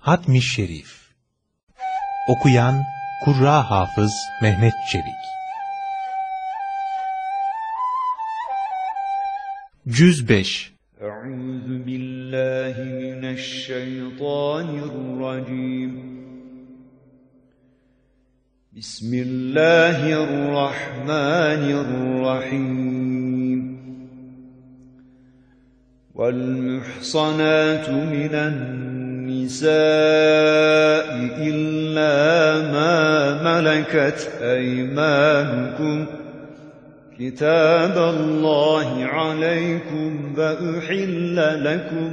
Hatmi Şerif. Okuyan Kurra Hafız Mehmet Çelik. Cüz 5 Euzu billahi mineşşeytanirracim Bismillahirrahmanirrahim Vel muhsanatu minen النساء إلا ما ملكت أيمانكم. كتاب الله عليكم فأحل لكم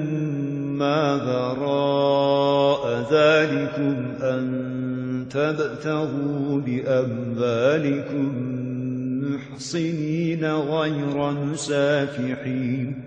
ما براء ذلكم أن تبتغوا بأموالكم محصنين غير مسافحين.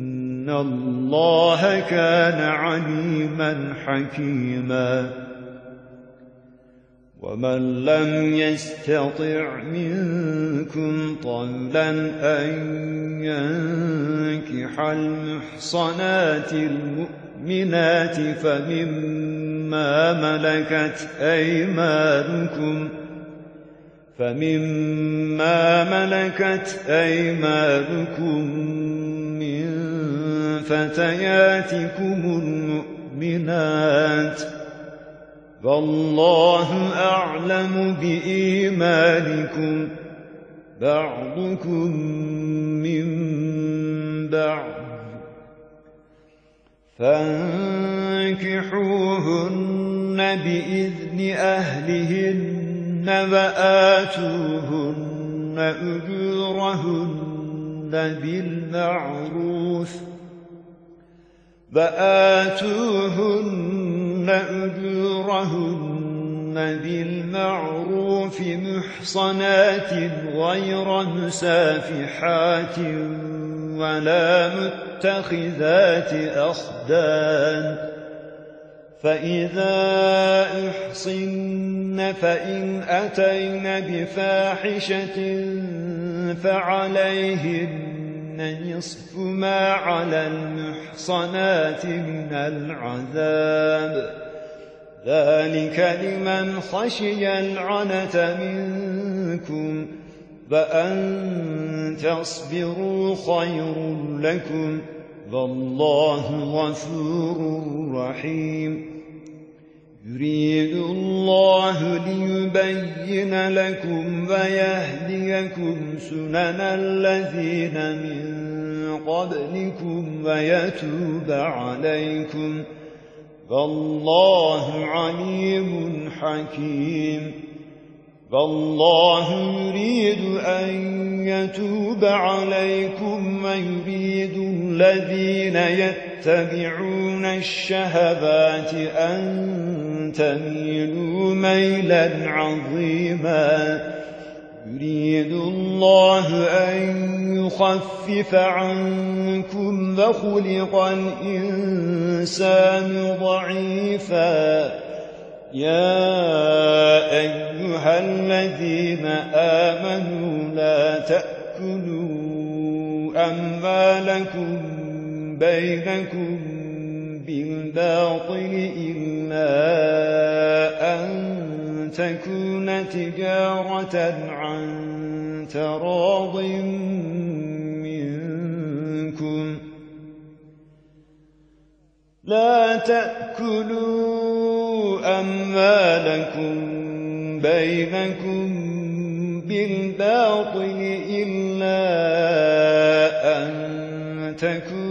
الله كان عليما حكيما. ومن لم يستطع منكم طولا أن ينكح المحصنات المؤمنات فمما ملكت أيمانكم فمما ملكت أيمانكم فتياتكم المؤمنات فالله أعلم بإيمانكم بعضكم من بعض فانكحوهن بإذن أهلهن وآتوهن أجورهن بالمعروف وآتوهن أجورهن بالمعروف محصنات غير مسافحات ولا متخذات أخدان فإذا أحصن فإن أتين بفاحشة فعليهن نصف ما على المحصنات من العذاب. ذلك لمن خشي العنة منكم وأن تصبروا خير لكم. والله غفور رحيم. يريد الله ليبين لكم ويهديكم سنن الذين من قبلكم ويتوب عليكم. والله عليم حكيم. فالله يريد أن يتوب عليكم ويريد الذين يتبعون الشهبات أن تميلوا ميلا عظيما. يريد الله أن يخفف عنكم وخلق الإنسان ضعيفا. يا أيها الذين آمنوا لا تأكلوا أموالكم بينكم بالباطل إلا أن تكون تجارة عن تراض منكم. لا تأكلوا أموالكم بينكم بالباطل إلا أن تكون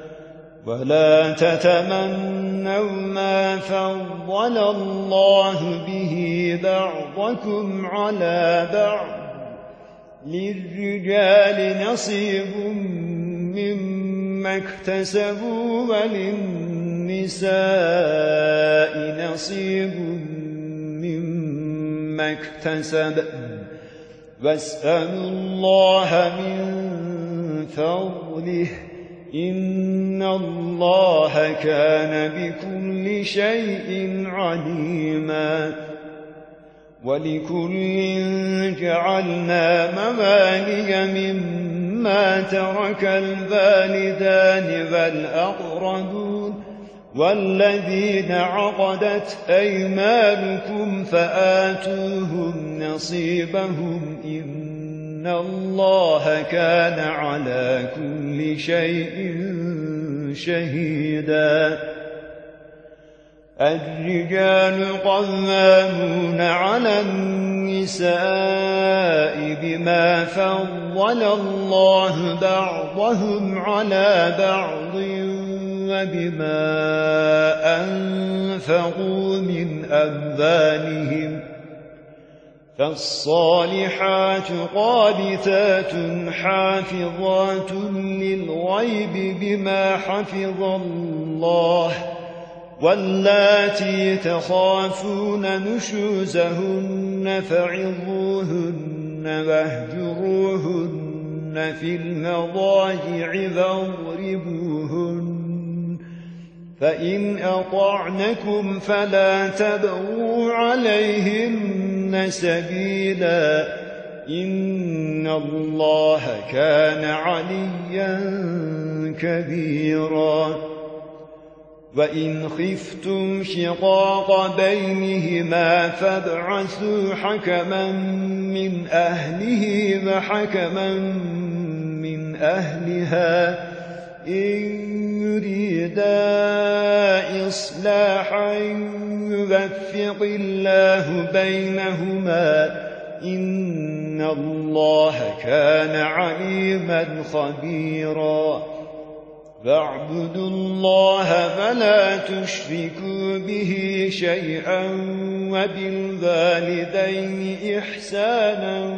ولا تتمنوا ما فضل الله به بعضكم على بعض. للرجال نصيب مما اكتسبوا وللنساء نصيب مما اكتسب. واسألوا الله من فضله. إن الله كان بكل شيء عليما ولكل جعلنا مباني مما ترك البالدان والأقربون والذين عقدت أيمانكم فآتوهم نصيبهم إن الله كان على كل شيء شهيدا الرجال قوامون على النساء بما فضل الله بعضهم على بعض وبما أنفقوا من أبانهم فالصالحات قابتات حافظات للغيب بما حفظ الله واللاتي تخافون نشوزهن فعظوهن واهجروهن في المضاجع واضربوهن فإن أطعنكم فلا تبغوا عليهن سبيلا إن الله كان عليا كبيرا. وإن خفتم شقاق بينهما فابعثوا حكما من أهله وحكما من أهلها. إن يريدا إصلاحا يوفق الله بينهما إن الله كان عليما خبيرا. فاعبدوا الله فلا تشركوا به شيئا وبالوالدين إحسانا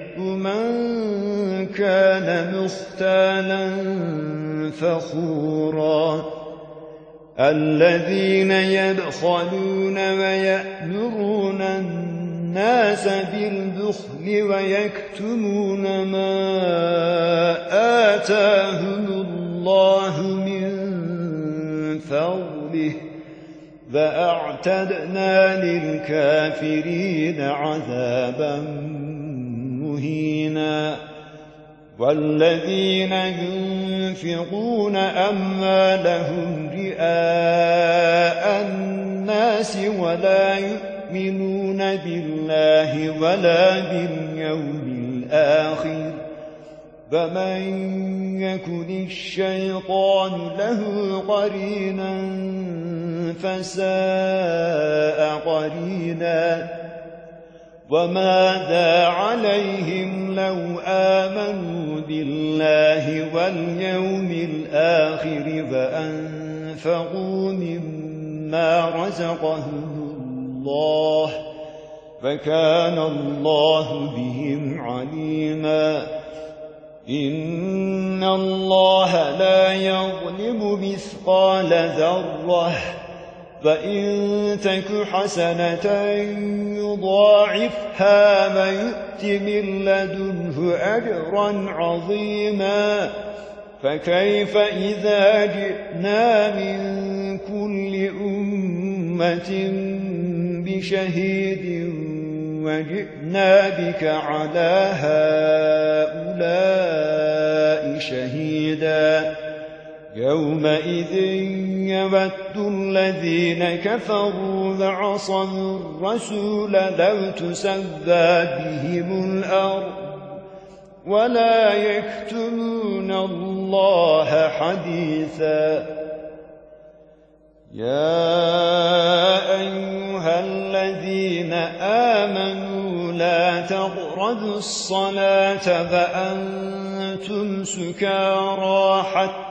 من كان مختالا فخورا. الذين يبخلون ويأمرون الناس بالبخل ويكتمون ما آتاهم الله من فضله فأعتدنا للكافرين عذابا مهينا. والذين ينفقون أموالهم رئاء الناس ولا يؤمنون بالله ولا باليوم الآخر. فمن يكن الشيطان له قرينا فساء قرينا. وماذا عليهم لو آمنوا بالله واليوم الآخر فأنفقوا مما رزقهم الله فكان الله بهم عليماً. إن الله لا يظلم مثقال ذرة فإن تك حسنة يضاعفها ويؤت من لدنه أجرا عظيما فكيف إذا جئنا من كل أمة بشهيد وجئنا بك على هؤلاء شهيدا يومئذ يود الذين كفروا وعصموا الرسول لو تسبى بهم الأرض ولا يكتمون الله حديثا. يا أيها الذين آمنوا لا تغردوا الصلاة فأنتم سكارى حتى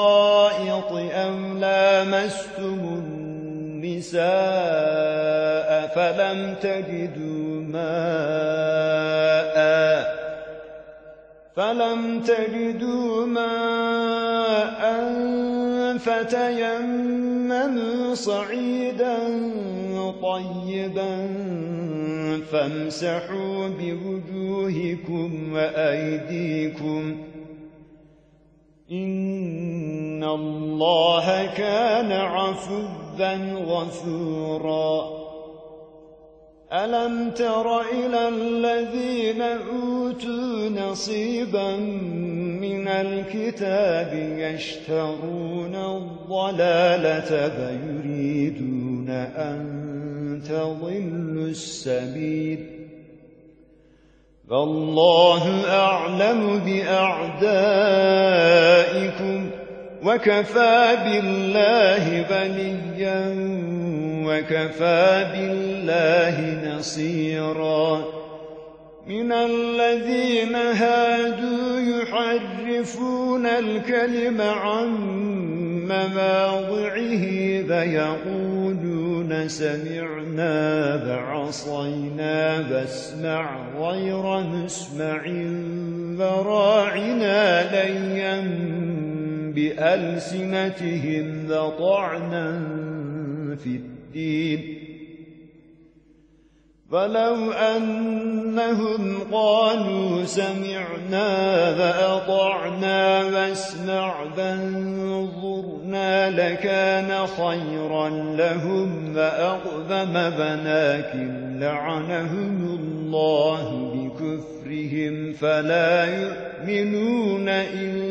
أو لامستم النساء فلم تجدوا ماءً فلم تجدوا ماء فتيمموا صعيدا طيبا فامسحوا بوجوهكم وأيديكم إن الله كان عفوا غفوراً. ألم تر إلى الذين أوتوا نصيبا من الكتاب يشترون الضلالة فيريدون أن تضلوا السبيل. فالله أعلم بأعدائكم وكفى بالله بليا وكفى بالله نصيرا. من الذين هادوا يحرفون الكلم عن مواضعه فيقولون سمعنا بعصينا فاسمع غير مسمع وراعنا ليا بألسنتهم وطعنا في الدين. فلو أنهم قالوا سمعنا فأطعنا واسمع فانظرنا لكان خيرا لهم فأقذم بناكم لعنهم الله بكفرهم فلا يؤمنون إلا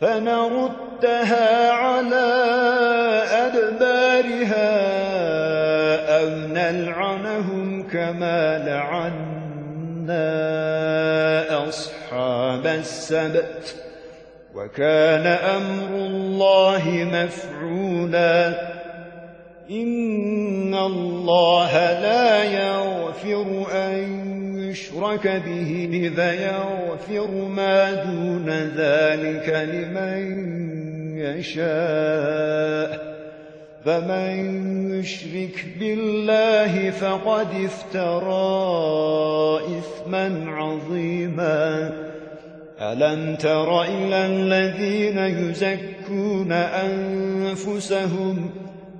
فنردها على أدبارها أو نلعنهم كما لعنا أصحاب السبت. وكان أمر الله مفعولا. إن الله لا يغفر أن يشرك به فيغفر ما دون ذلك لمن يشاء. فمن يشرك بالله فقد افترى إثما عظيما. ألم تر إلى الذين يزكون أنفسهم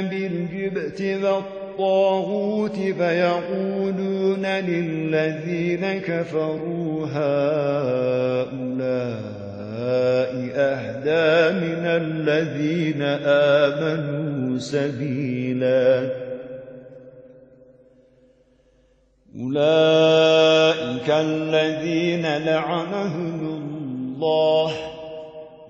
بالجبت والطاغوت فيقولون للذين كفروا هؤلاء أهدى من الذين آمنوا سبيلا. أولئك الذين لعنهم الله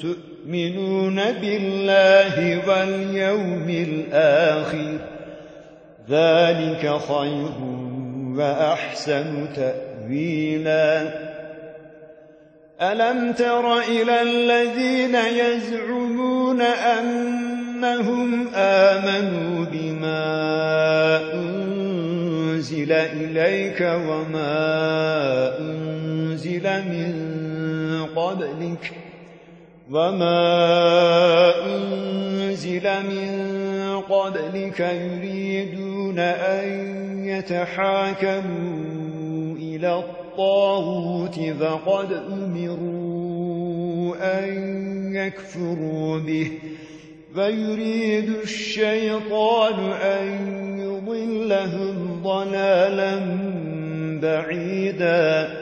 تؤمنون بالله واليوم الآخر ذلك خير وأحسن تأويلا. ألم تر إلى الذين يزعمون أنهم آمنوا بما أنزل إليك وما أنزل من قبلك وما أنزل من قبلك يريدون أن يتحاكموا إلى الطاغوت فقد أمروا أن يكفروا به فيريد الشيطان أن يضلهم ضلالا بعيدا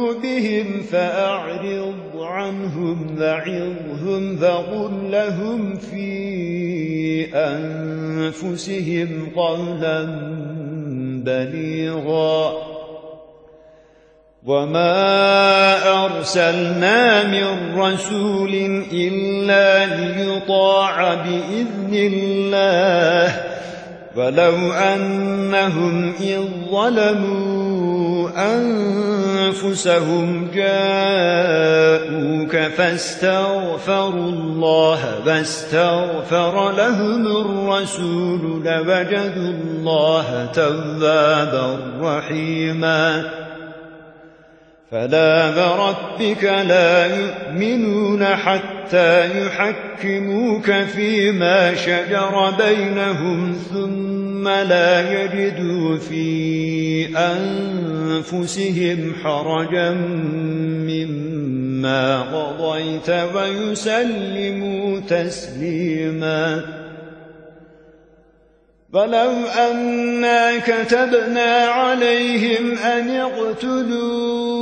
فأعرض عنهم وعظهم فقل لهم في أنفسهم قولا بليغا. وما أرسلنا من رسول إلا ليطاع بإذن الله ولو أنهم إذ ظلموا أنفسهم جاءوك فاستغفروا الله فاستغفر لهم الرسول لوجدوا الله توابا رحيما. فلا وربك لا يؤمنون حتى يحكموك فيما شجر بينهم ثم لا يجدوا في أنفسهم حرجا مما قضيت ويسلموا تسليما. ولو أنا كتبنا عليهم أن اقتلوا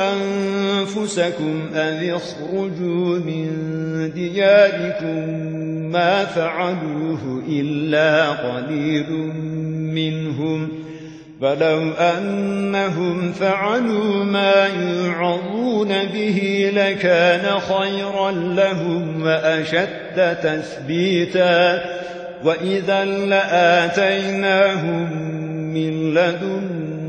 أنفسكم أن يخرجوا من دياركم ما فعلوه إلا قليل منهم. فلو أنهم فعلوا ما يعظون به لكان خيرا لهم وأشد تثبيتا. وإذا لآتيناهم من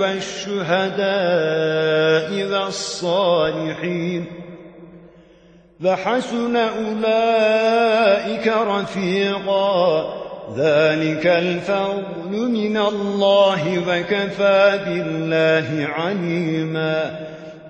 والشهداء والصالحين فحسن أولئك رفيقا. ذلك الفضل من الله وكفى بالله عليما.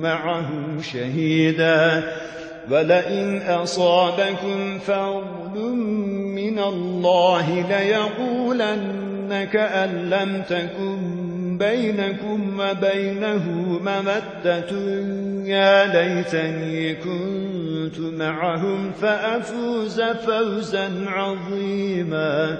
معهم شهيدا ولئن أصابكم فضل من الله ليقولن كأن لم تكن بينكم وبينه ممدة يا ليتني كنت معهم فأفوز فوزا عظيما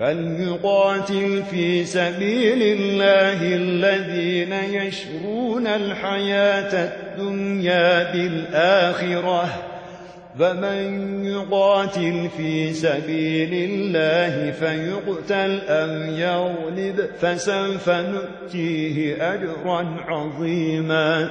فليقاتل في سبيل الله الذين يشرون الحياة الدنيا بالآخرة. فمن يقاتل في سبيل الله فيقتل أو يغلب فسوف نؤتيه أجرا عظيما.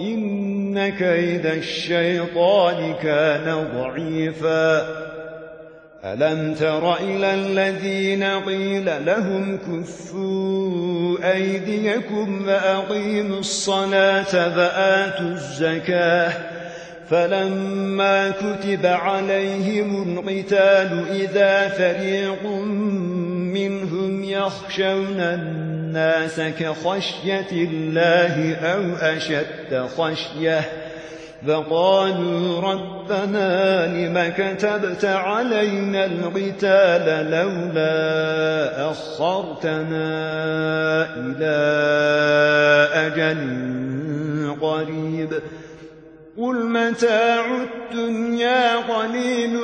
إن كيد الشيطان كان ضعيفا. ألم تر إلى الذين قيل لهم كفوا أيديكم وأقيموا الصلاة فآتوا الزكاة فلما كتب عليهم القتال إذا فريق منهم يخشون الناس كخشية الله أو أشد خشية فقالوا ربنا لم كتبت علينا القتال لولا أخرتنا إلى أجل قريب قل متاع الدنيا قليل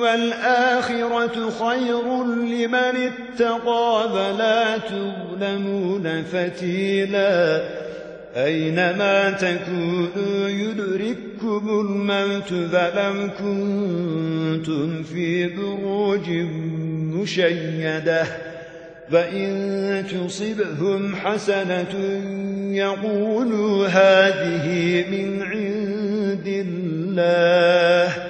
والآخرة خير لمن اتقى فلا تظلمون فتيلا أينما تكونوا يدرككم الموت فلم كنتم في بروج مشيدة فإن تصبهم حسنة يقولوا هذه من عند الله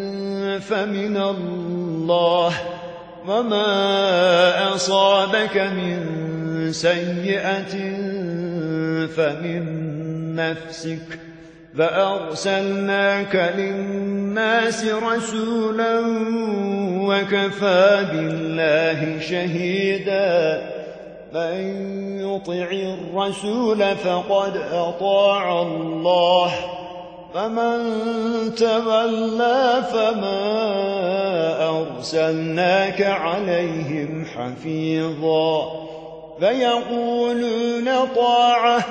فمن الله وما أصابك من سيئة فمن نفسك فأرسلناك للناس رسولا وكفى بالله شهيدا من يطع الرسول فقد أطاع الله فمن تولى فما أرسلناك عليهم حفيظا. فيقولون طاعة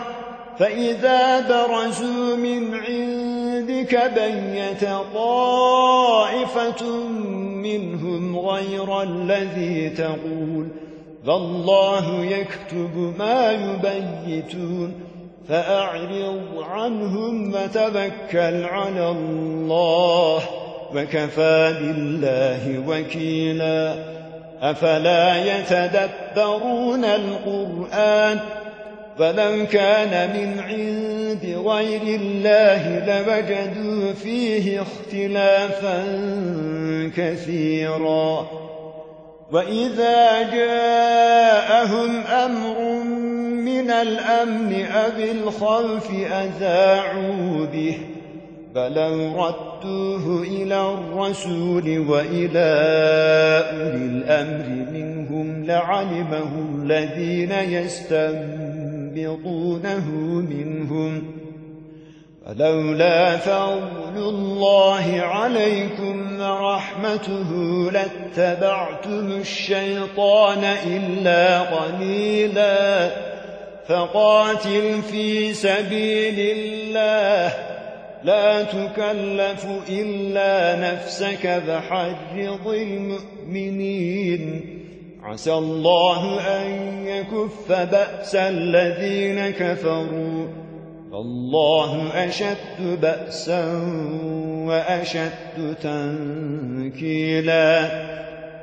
فإذا برزوا من عندك بيت طائفة منهم غير الذي تقول. فالله يكتب ما يبيتون. فأعرض عنهم وتبكل على الله وكفى بالله وكيلا. أفلا يتدبرون القرآن فلو كان من عند غير الله لوجدوا فيه اختلافا كثيرا. وإذا جاءهم أمر من الأمن أو الخوف أذاعوا به. فلو ردوه إلى الرسول وإلى أولي الأمر منهم لعلمه الذين يستنبطونه منهم. فلولا فضل الله عليكم ورحمته لاتبعتم الشيطان إلا قليلا. فقاتل في سبيل الله. لا تكلف إلا نفسك فحرض المؤمنين. عسى الله أن يكف بأس الذين كفروا. فالله أشد بأسا وأشد تنكيلا.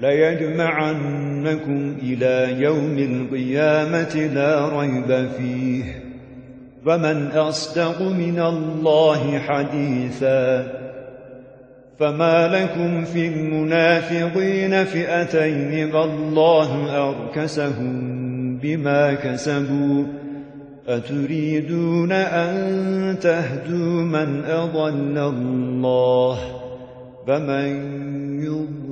ليجمعنكم إلى يوم القيامة لا ريب فيه. فمن أصدق من الله حديثا فما لكم في المنافقين فئتين فالله أركسهم بما كسبوا. أتريدون أن تهدوا من أضل الله؟ فمن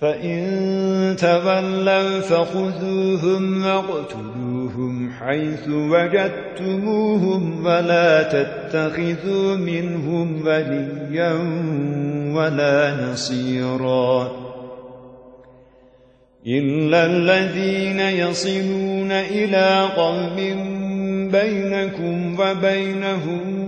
فإن تولوا فخذوهم واقتلوهم حيث وجدتموهم ولا تتخذوا منهم وليا ولا نصيرا إلا الذين يصلون إلى قوم بينكم وبينهم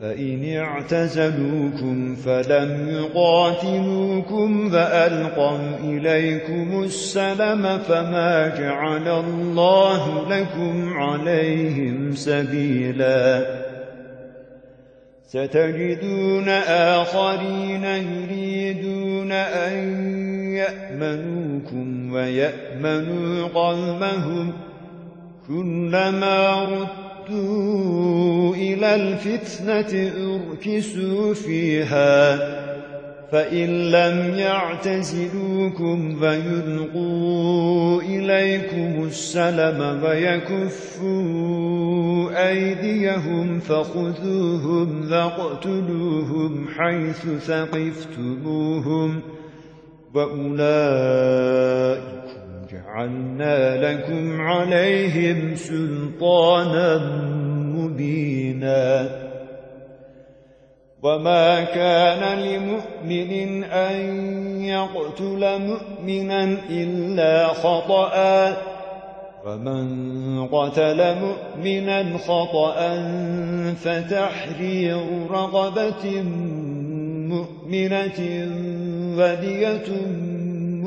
فإن اعتزلوكم فلم يقاتلوكم فألقوا إليكم السلم فما جعل الله لكم عليهم سبيلا. ستجدون آخرين يريدون أن يأمنوكم ويأمنوا قومهم كلما ردوا ردوا إلى الفتنة أركسوا فيها فإن لم يعتزلوكم فيلقوا إليكم السلم ويكفوا أيديهم فخذوهم فاقتلوهم حيث ثقفتموهم وأولئك جعلنا لكم عليهم سلطانا مبينا. وما كان لمؤمن أن يقتل مؤمنا إلا خطأ. ومن قتل مؤمنا خطأ فتحرير رغبة مؤمنة ودية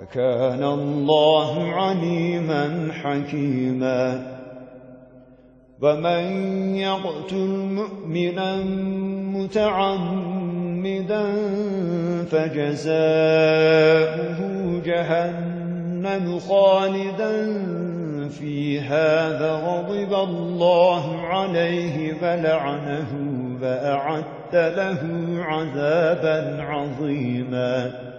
وكان الله عليما حكيما. ومن يقتل مؤمنا متعمدا فجزاؤه جهنم خالدا فيها فغضب الله عليه فلعنه فأعد له عذابا عظيما.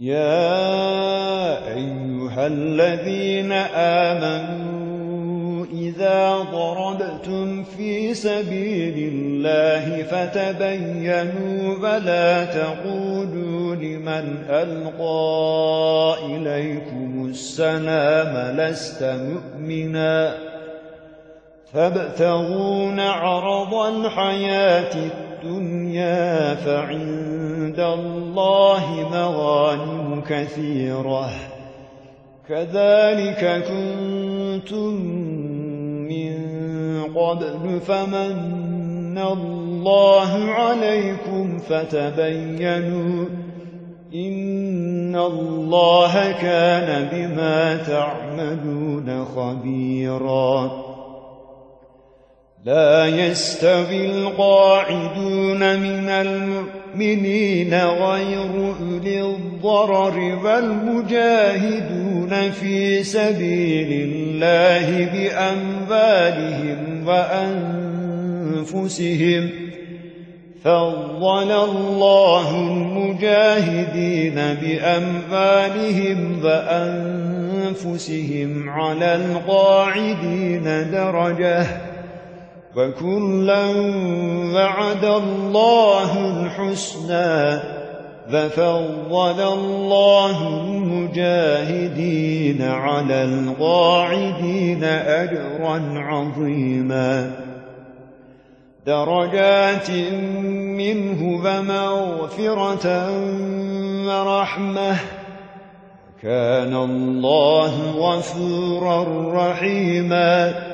يا أيها الذين آمنوا إذا ضربتم في سبيل الله فتبينوا فلا تقولوا لمن ألقى إليكم السلام لست مؤمنا فابتغون عرض الحياة الدنيا فعند الله مغانم كثيرة. كذلك كنتم من قبل فمن الله عليكم فتبينوا إن الله كان بما تعملون خبيراً. لا يستوي القاعدون من المؤمنين غير أولي الضرر والمجاهدون في سبيل الله بأنبالهم وأنفسهم فضل الله المجاهدين بأنبالهم وأنفسهم على القاعدين درجةً وكلا وعد الله الحسنى ففضل الله المجاهدين على القاعدين أجرا عظيما. درجات منه ومغفرة ورحمة. كان الله غفورا رحيما.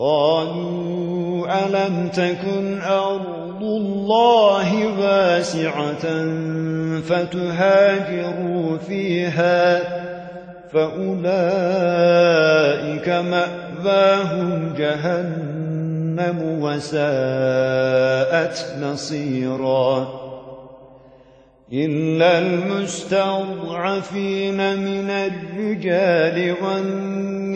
قالوا ألم تكن أرض الله واسعة فتهاجروا فيها فأولئك مأواهم جهنم وساءت نصيراً إلا المستضعفين من الرجال والنساء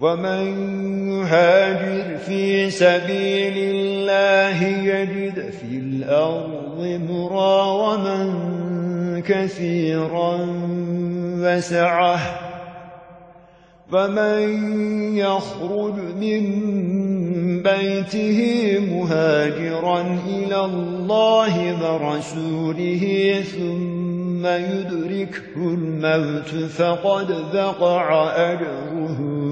ومن يهاجر في سبيل الله يجد في الأرض مراوما كثيرا وسعة. فمن يخرج من بيته مهاجرا إلى الله ورسوله ثم يدركه الموت فقد ذقع أجره.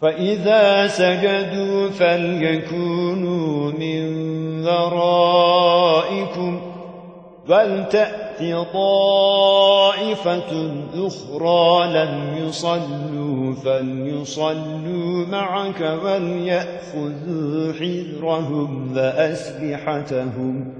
فإذا سجدوا فليكونوا من ورائكم ولتأت طائفة أخرى لم يصلوا فليصلوا معك وليأخذوا حذرهم وأسلحتهم.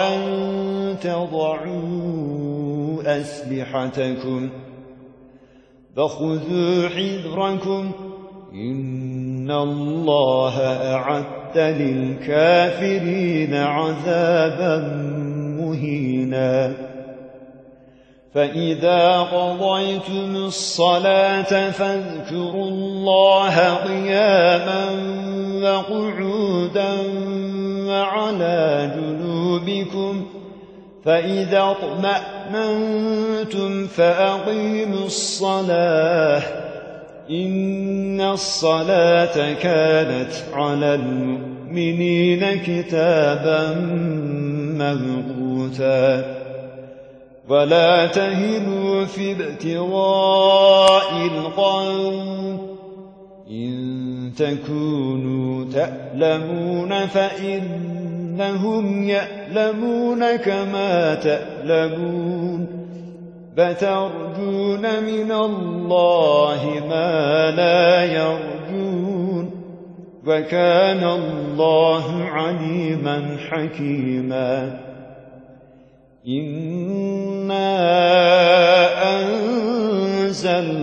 أن تضعوا أسلحتكم فخذوا حذركم إن الله أعد للكافرين عذابا مهينا فإذا قضيتم الصلاة فاذكروا الله قياما وقعودا وعلى جنوبكم فإذا اطمأنتم فأقيموا الصلاة إن الصلاة كانت على المؤمنين كتابا مغوتا ولا تهنوا في ابتغاء القوم إن تكونوا تألمون فإنهم يألمون كما تألمون فترجون من الله ما لا يرجون وكان الله عليما حكيما إنا أنزلنا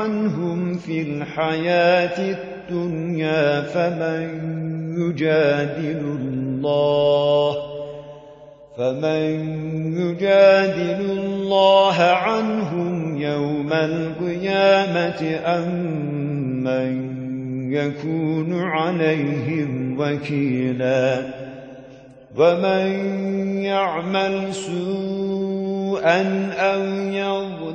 عنهم في الحياة الدنيا فمن يجادل الله فمن يجادل الله عنهم يوم القيامة أم من يكون عليهم وكيلا ومن يعمل سوءا أو يظلم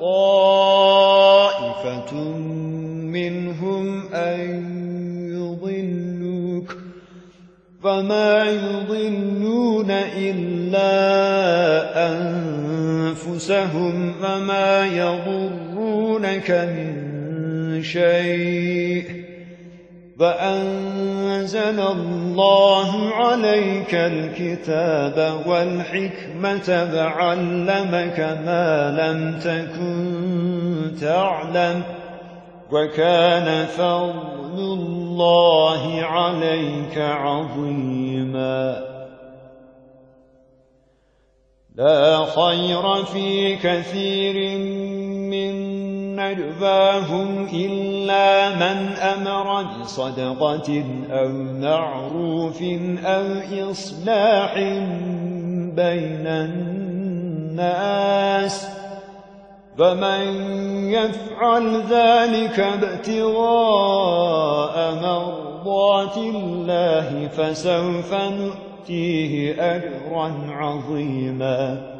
طائفة منهم أن يضلوك فما يضلون إلا أنفسهم فما يضرونك من شيء فأنزل الله عليك الكتاب والحكمة فعلمك ما لم تكن تعلم وكان فضل الله عليك عظيما. لا خير في كثير من نجواهم إلا من أمر بصدقة أو معروف أو إصلاح بين الناس فمن يفعل ذلك ابتغاء مرضات الله فسوف نؤتيه أجرا عظيما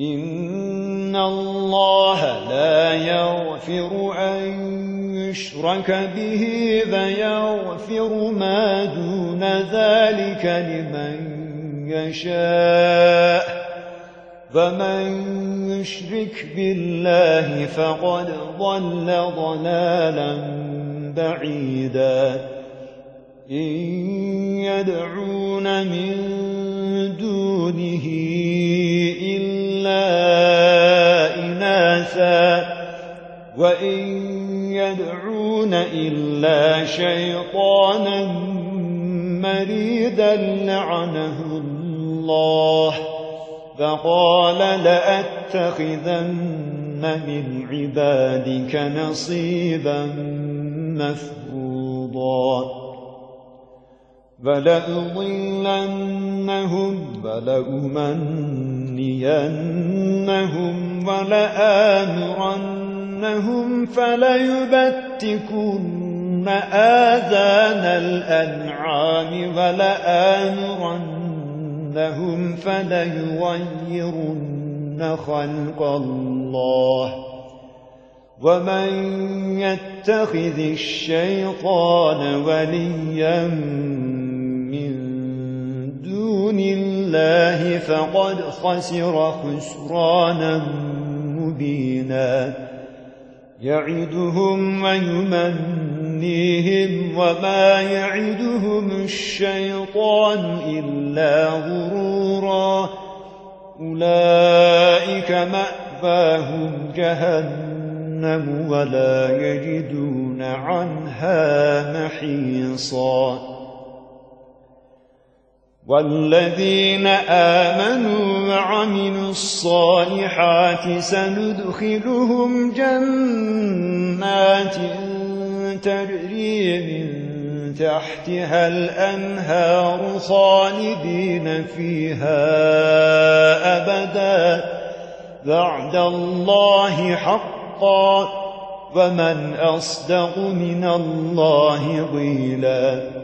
إن الله لا يغفر أن يشرك به فيغفر ما دون ذلك لمن يشاء فمن يشرك بالله فقد ضل ضلالا بعيدا إن يدعون من دونه إلا إناثا وإن يدعون إلا شيطانا مريدا لعنه الله فقال لأتخذن من عبادك نصيبا مفروضا. فلأضلنهم فلأمنينهم ولآمرنهم فليبتكن آذان الأنعام ولآمرنهم فليغيرن خلق الله ومن يتخذ الشيطان وليا الله فقد خسر خسرانا مبينا. يعدهم ويمنيهم وما يعدهم الشيطان إلا غرورا. أولئك مأفاهم جهنم ولا يجدون عنها محيصا. والذين آمنوا وعملوا الصالحات سندخلهم جنات تجري من تحتها الأنهار خالدين فيها أبدا. بعد الله حقا. ومن أصدق من الله ضيلاً.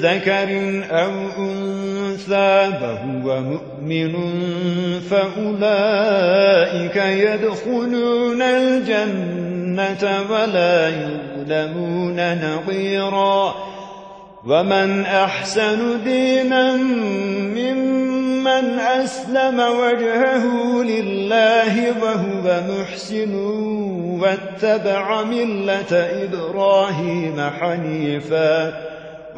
ذكر أو أنثى فهو مؤمن فأولئك يدخلون الجنة ولا يظلمون نظيرا ومن أحسن دينا ممن أسلم وجهه لله وهو محسن واتبع ملة إبراهيم حنيفاً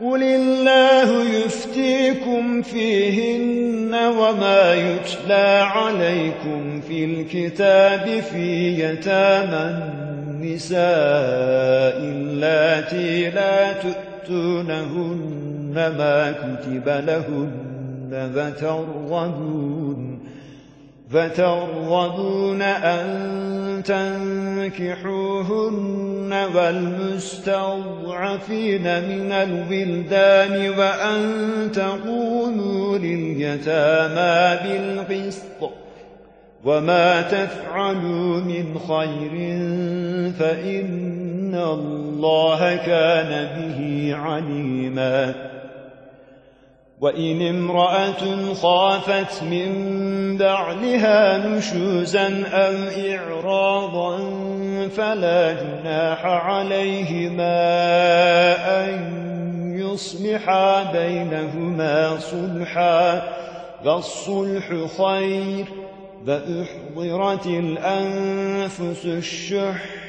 قل الله يفتيكم فيهن وما يتلى عليكم في الكتاب في يتامى النساء اللاتي لا تؤتونهن ما كتب لهن فترغبون فترغبون أن تنكحوهن والمستضعفين من الولدان وأن تقوموا لليتامى بالقسط وما تفعلوا من خير فإن الله كان به عليما وإن امرأة خافت من بعلها نشوزا أو إعراضا فلا جناح عليهما أن يصلحا بينهما صلحا فالصلح خير فأحضرت الأنفس الشح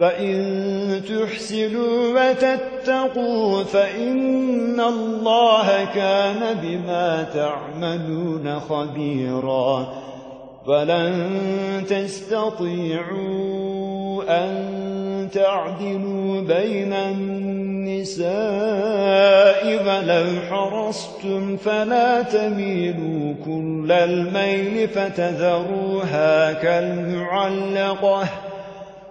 فإن تحسنوا وتتقوا فإن الله كان بما تعملون خبيرا فلن تستطيعوا أن تعدلوا بين النساء ولو حرصتم فلا تميلوا كل الميل فتذروها كالمعلقة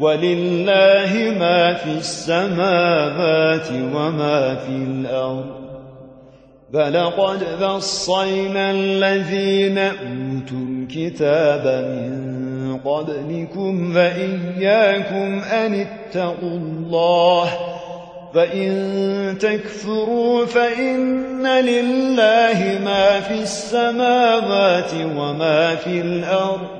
ولله ما في السماوات وما في الأرض. فلقد بصينا الذين أوتوا الكتاب من قبلكم وإياكم أن اتقوا الله فإن تكفروا فإن لله ما في السماوات وما في الأرض.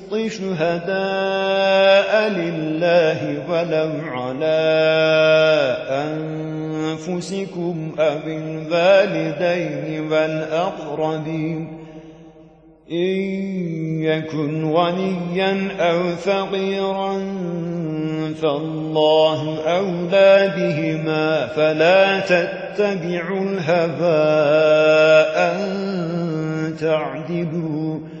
شهداء لله ولو على أنفسكم أو الوالدين والأقربين. إن يكن غنيا أو فقيرا فالله أولى بهما فلا تتبعوا الهوى أن تعدلوا.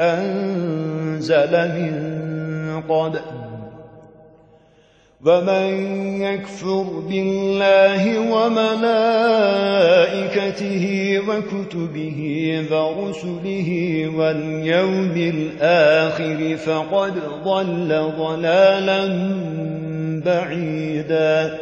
أنزل من قبل. ومن يكفر بالله وملائكته وكتبه ورسله واليوم الآخر فقد ضل ضلالا بعيدا.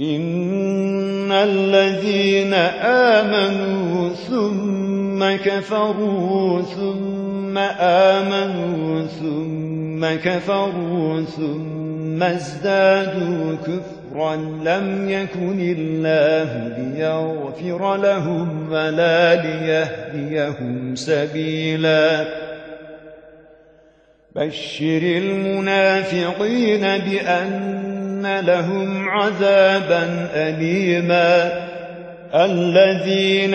إن الذين آمنوا ثم كفروا ثم آمنوا ثم كفروا ثم ثم ازدادوا كفرا لم يكن الله ليغفر لهم ولا ليهديهم سبيلا. بشر المنافقين بأن لهم عذابا أليما. الذين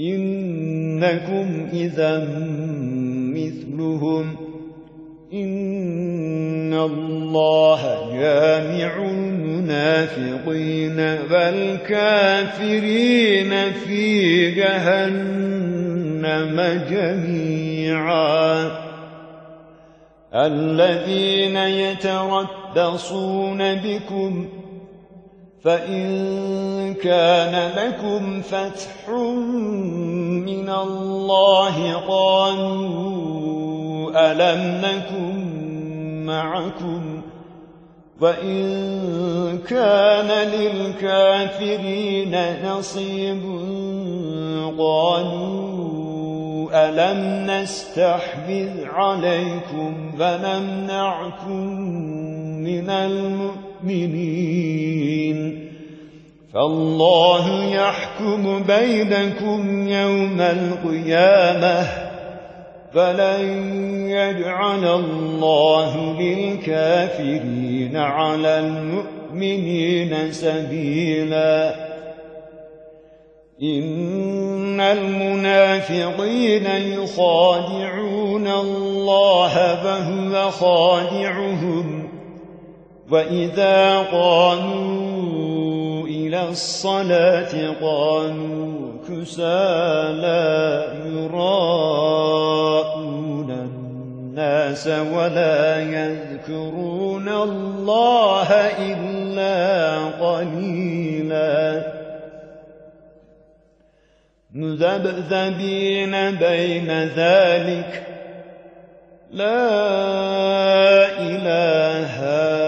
إنكم إذا مثلهم. إن الله جامع المنافقين والكافرين في جهنم جميعا. الذين يتربصون بكم فإن كان لكم فتح من الله قالوا ألم نكن معكم وإن كان للكافرين نصيب قالوا ألم نستحبذ عليكم فنمنعكم من المؤمنين فالله يحكم بينكم يوم القيامة فلن يجعل الله للكافرين على المؤمنين سبيلا. إن المنافقين يخادعون الله فهو خادعهم. وإذا قاموا إلى الصلاة قاموا كسالى يراءون الناس ولا يذكرون الله إلا قليلا مذبذبين بين ذلك لا إله هؤلاء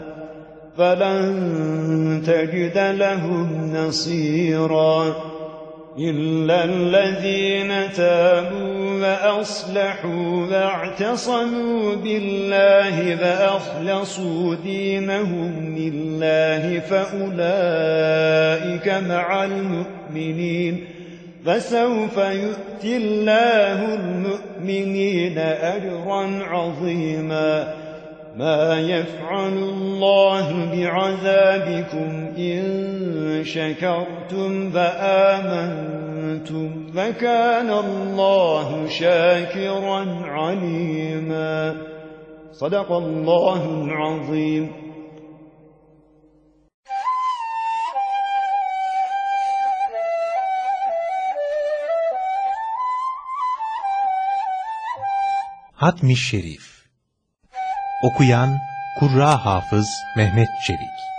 فلن تجد لهم نصيرا إلا الذين تابوا وأصلحوا واعتصموا بالله فأخلصوا دينهم لله فأولئك مع المؤمنين فسوف يؤتي الله المؤمنين أجرا عظيما ما يفعل الله بعذابكم إن شكرتم فآمنتم فكان الله شاكرا عليما. صدق الله العظيم. Hatmi Şerif. Okuyan Kurra Hafız Mehmet Çelik